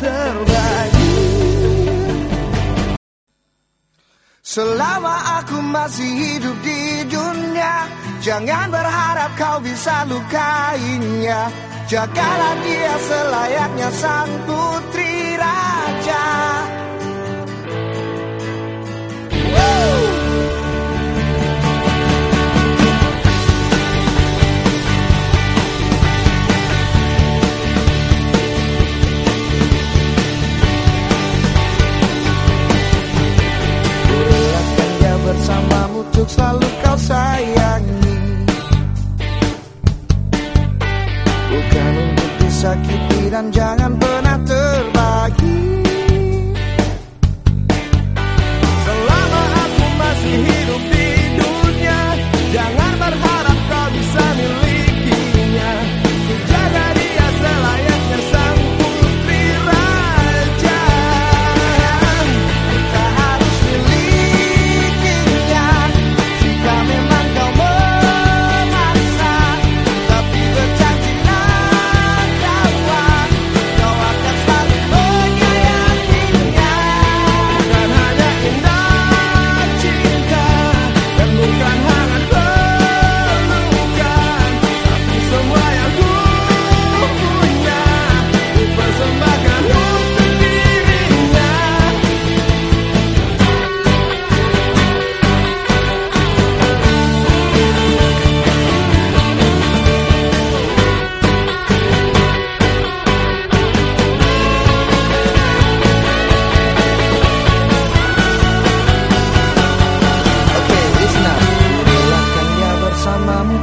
terbagi. Selama aku masih hidup di dunia Jangan berharap kau bisa lukainya. Jagalah dia selayaknya sang putri untuk selalu kau sayangi. Bukan untuk disakiti dan jangan pernah terbagi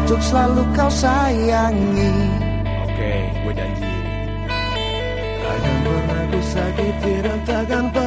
untuk selalu kau sayangi. Oke, gue janji. Takkan pernah ku sakiti pernah